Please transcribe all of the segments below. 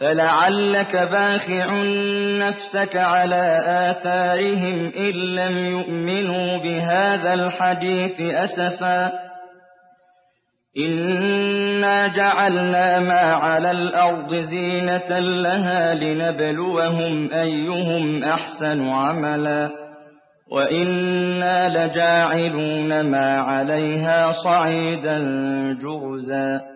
فلعلك باخع نفسك على آثارهم إن لم يؤمنوا بهذا الحديث أسفا إنا جعلنا ما على الأرض زينة لها لنبلوهم أيهم أحسن عملا وإنا لجاعلون ما عليها صعيدا جرزا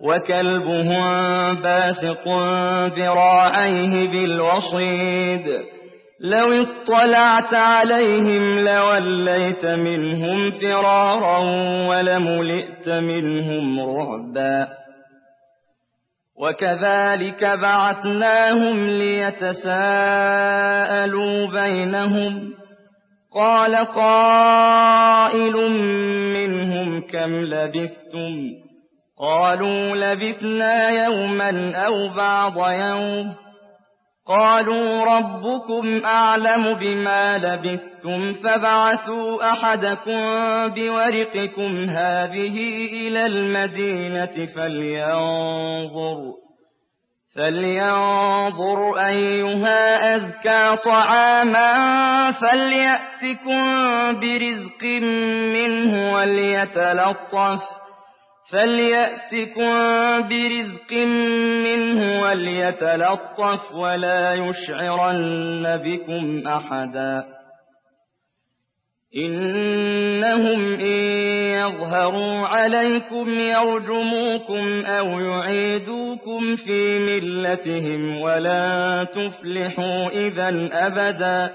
وكلبهم باسق ذراعيه بالوصيد لو اطلعت عليهم لوليت منهم فرارا ولملئت منهم رعبا وكذلك بعثناهم ليتساءلوا بينهم قال قائل منهم كم لبثتم قالوا لبثنا يوما أو بعض يوم. قالوا ربكم أعلم بما لبثتم فبعثوا أحدكم بورقكم هذه إلى المدينة فلينظر فلينظر أيها أذكى طعاما فليأتكم برزق منه وليتلطف. فليأتكم برزق منه وليتلطف ولا يشعرن بكم أحدا إنهم إن يظهروا عليكم يرجموكم أو يعيدوكم في ملتهم ولا تفلحوا إذا أبدا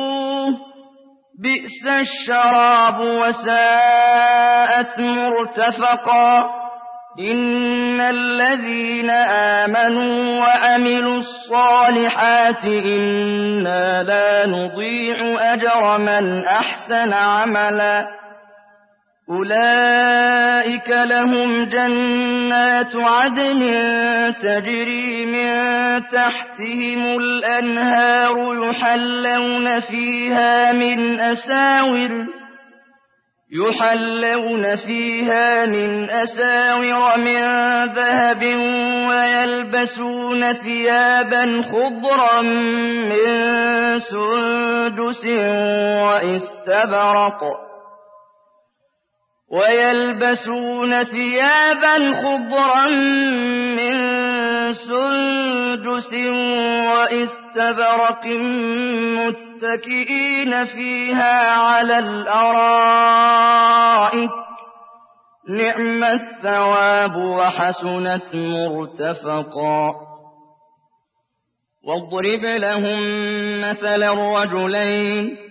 بئس الشراب وساءت مرتفقا. إن الذين آمنوا وعملوا الصالحات إنا لا نضيع أجر من أحسن عملاً. أولئك لهم جنات عدن تجري من تحتهم الأنهار يحلون فيها من أساور يحلون فيها من أساور من ذهب ويلبسون ثيابا خضرا من سندس وإستبرق ويلبسون ثيابا خضرا من سندس وإستبرق متكئين فيها على الأرائك. نعم الثواب وحسنت مرتفقا. واضرب لهم مثل الرجلين.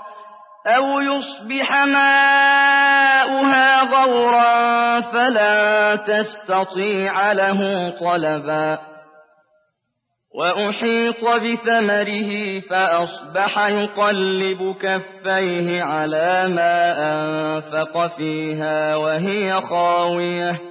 أو يصبح ماؤها غورا فلا تستطيع له طلبا وأحيط بثمره فأصبح يقلب كفيه على ما أنفق فيها وهي خاوية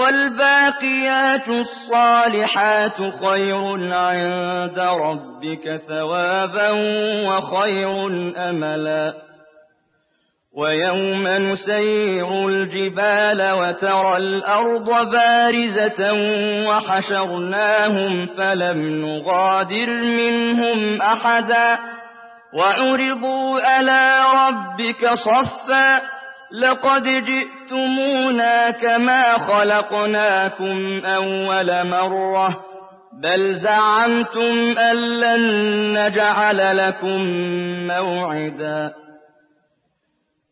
والباقيات الصالحات خير عند ربك ثوابا وخير أملا. ويوم نسير الجبال وترى الأرض بارزة وحشرناهم فلم نغادر منهم أحدا. وعرضوا على ربك صفا لقد جئتمونا كما خلقناكم أول مرة بل زعمتم أن لن نجعل لكم موعدا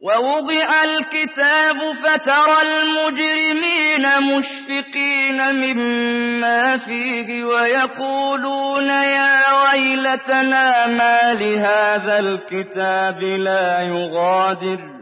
ووضع الكتاب فترى المجرمين مشفقين مما فيه ويقولون يا ويلتنا ما لهذا الكتاب لا يغادر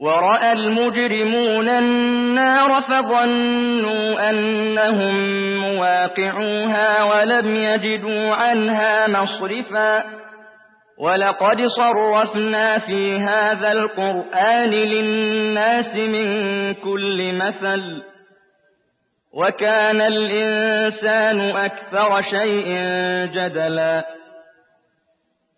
ورأى المجرمون النار فظنوا أنهم مواقعوها ولم يجدوا عنها مصرفا. ولقد صرفنا في هذا القرآن للناس من كل مثل. وكان الإنسان أكثر شيء جدلا.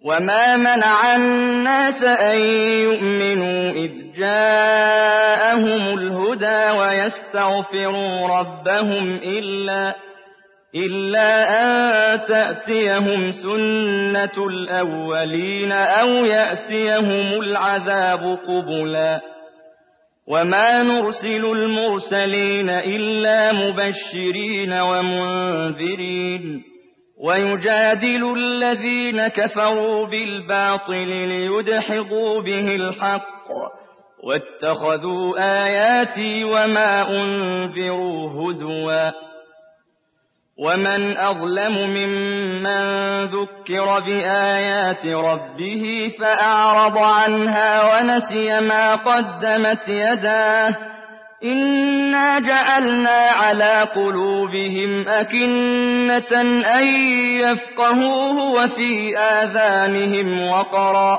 وما منع الناس أن يؤمنوا إذ جاءهم الهدى ويستغفروا ربهم إلا إلا أن تأتيهم سنة الأولين أو يأتيهم العذاب قبلا. وما نرسل المرسلين إلا مبشرين ومنذرين. ويجادل الذين كفروا بالباطل ليدحضوا به الحق. واتخذوا آياتي وما أنذروا هزواً ومن أظلم ممن ذكر بآيات ربه فأعرض عنها ونسي ما قدمت يداه إنا جعلنا على قلوبهم أكنة أن يفقهوه وفي آذانهم وقرا